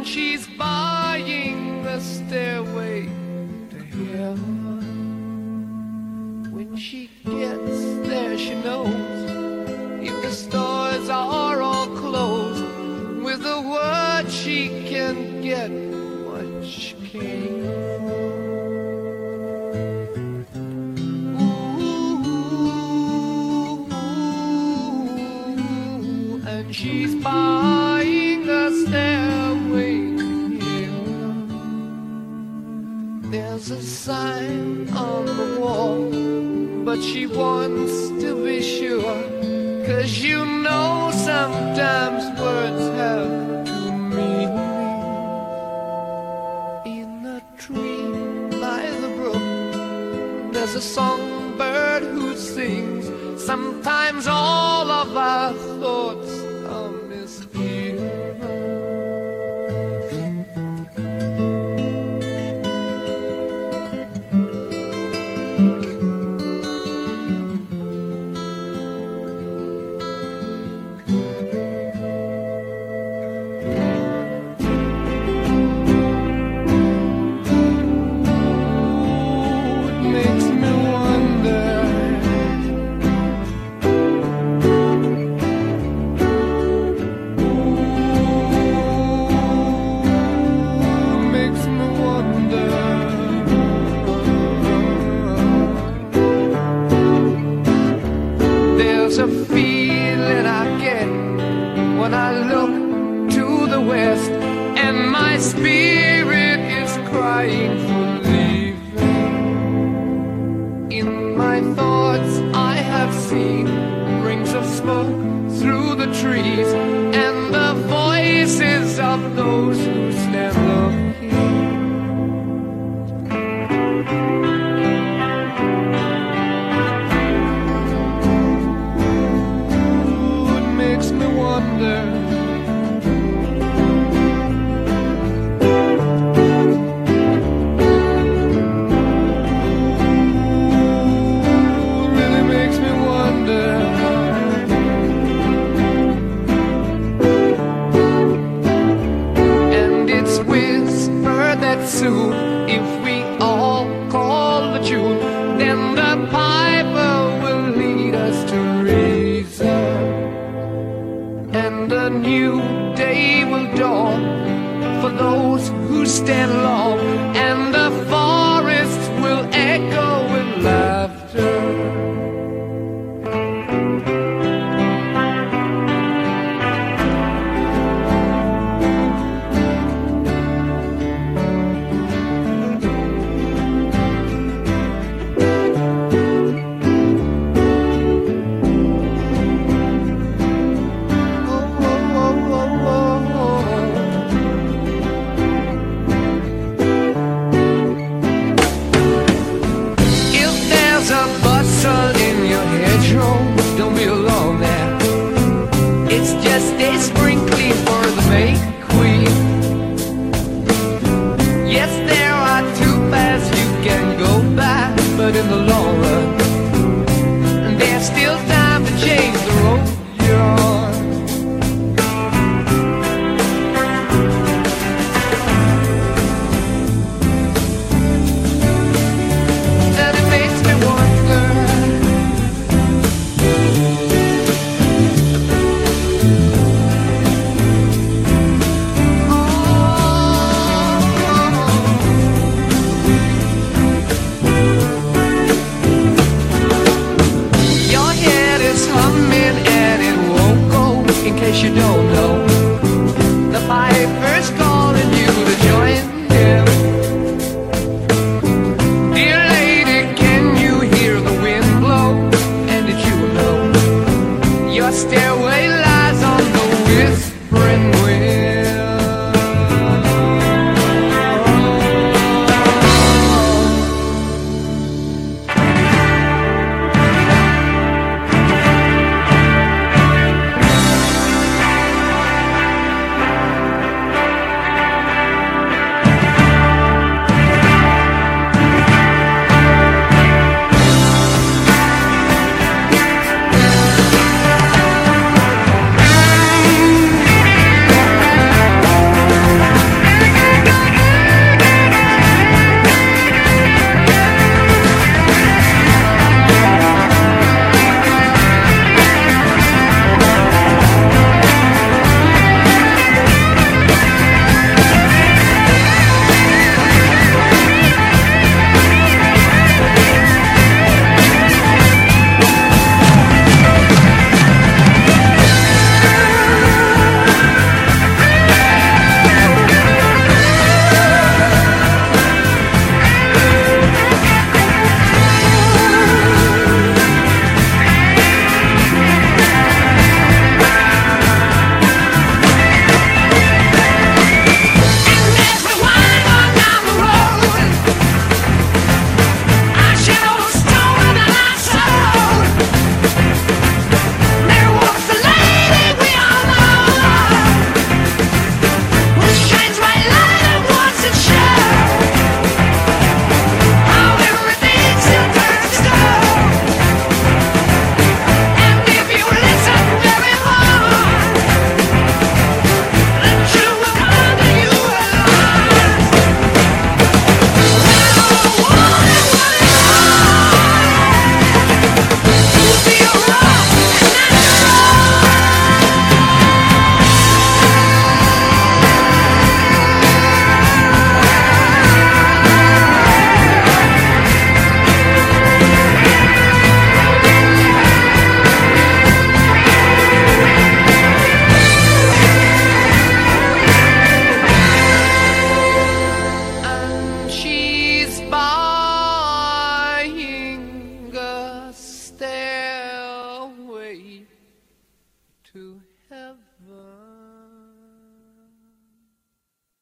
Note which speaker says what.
Speaker 1: and she's buying the stairway to heaven. When she gets there, she knows if the stores are all closed, with a word she can get what she came for. A sign on the wall, but she wants to be sure. Cause you know sometimes words have two meanings. In a tree by the brook, there's a songbird who sings. Sometimes all soon, if we all call the tune, then the piper will lead us to reason. And a new day will dawn for those who stand long, and